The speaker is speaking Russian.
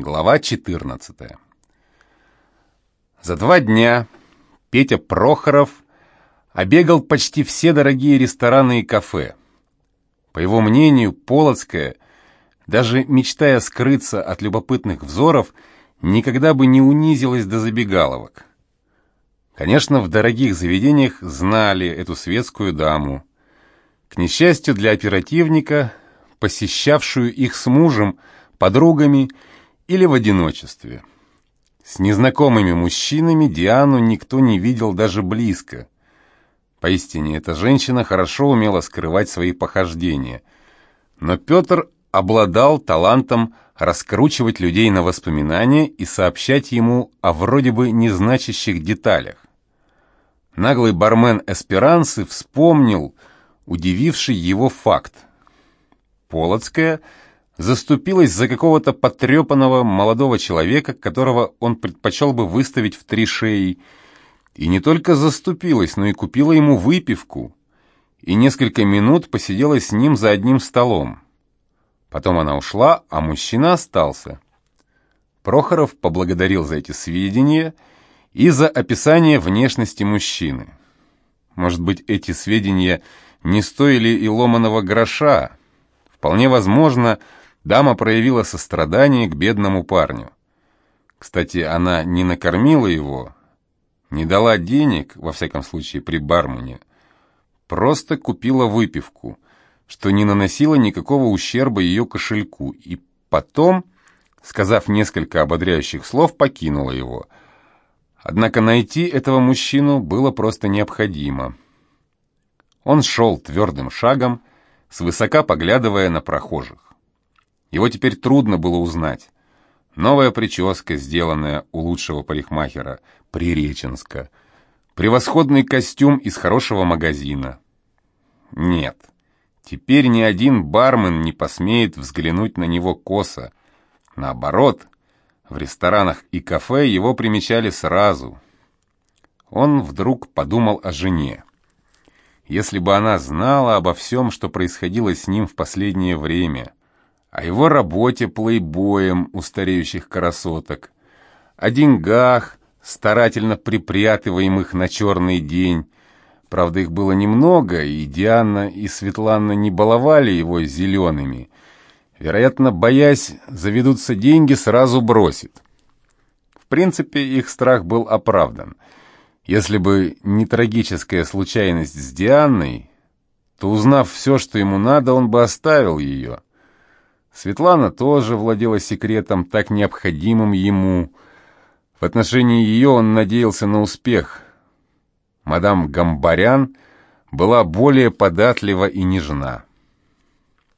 Глава 14. За два дня Петя Прохоров обегал почти все дорогие рестораны и кафе. По его мнению, Полоцкая, даже мечтая скрыться от любопытных взоров, никогда бы не унизилась до забегаловок. Конечно, в дорогих заведениях знали эту светскую даму. К несчастью для оперативника, посещавшую их с мужем, подругами или в одиночестве. С незнакомыми мужчинами Диану никто не видел даже близко. Поистине, эта женщина хорошо умела скрывать свои похождения. Но Петр обладал талантом раскручивать людей на воспоминания и сообщать ему о вроде бы незначащих деталях. Наглый бармен Эсперанцы вспомнил удививший его факт. Полоцкая – заступилась за какого-то потрепанного молодого человека, которого он предпочел бы выставить в три шеи, и не только заступилась, но и купила ему выпивку, и несколько минут посидела с ним за одним столом. Потом она ушла, а мужчина остался. Прохоров поблагодарил за эти сведения и за описание внешности мужчины. Может быть, эти сведения не стоили и ломаного гроша. Вполне возможно, дама проявила сострадание к бедному парню. Кстати, она не накормила его, не дала денег, во всяком случае при бармене, просто купила выпивку, что не наносило никакого ущерба ее кошельку, и потом, сказав несколько ободряющих слов, покинула его. Однако найти этого мужчину было просто необходимо. Он шел твердым шагом, свысока поглядывая на прохожих. Его теперь трудно было узнать. Новая прическа, сделанная у лучшего парикмахера, Приреченска. Превосходный костюм из хорошего магазина. Нет, теперь ни один бармен не посмеет взглянуть на него косо. Наоборот, в ресторанах и кафе его примечали сразу. Он вдруг подумал о жене. Если бы она знала обо всем, что происходило с ним в последнее время – о его работе плейбоем у стареющих красоток, о деньгах, старательно припрятываемых на черный день. Правда, их было немного, и Диана и Светлана не баловали его зелеными. Вероятно, боясь, заведутся деньги, сразу бросит. В принципе, их страх был оправдан. Если бы не трагическая случайность с Дианой, то, узнав все, что ему надо, он бы оставил ее. Светлана тоже владела секретом, так необходимым ему. В отношении ее он надеялся на успех. Мадам Гамбарян была более податлива и нежна.